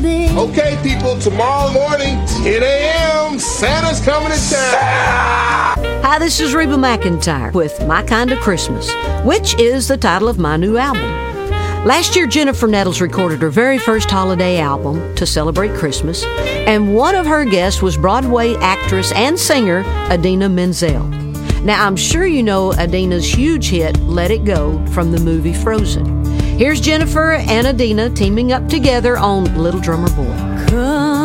Okay, people, tomorrow morning, 10 a.m., Santa's coming to town. Hi, this is Reba McEntire with My Kind of Christmas, which is the title of my new album. Last year, Jennifer Nettles recorded her very first holiday album to celebrate Christmas, and one of her guests was Broadway actress and singer Idina Menzel. Now, I'm sure you know Idina's huge hit, Let It Go, from the movie Frozen. Here's Jennifer and Idina teaming up together on Little Drummer Boy. Come,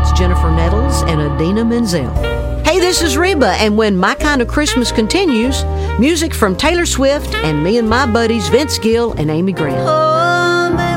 with Jennifer Nettles and Idina Menzel. Hey, this is Reba, and when My Kind of Christmas continues, music from Taylor Swift and me and my buddies Vince Gill and Amy Grant. Oh,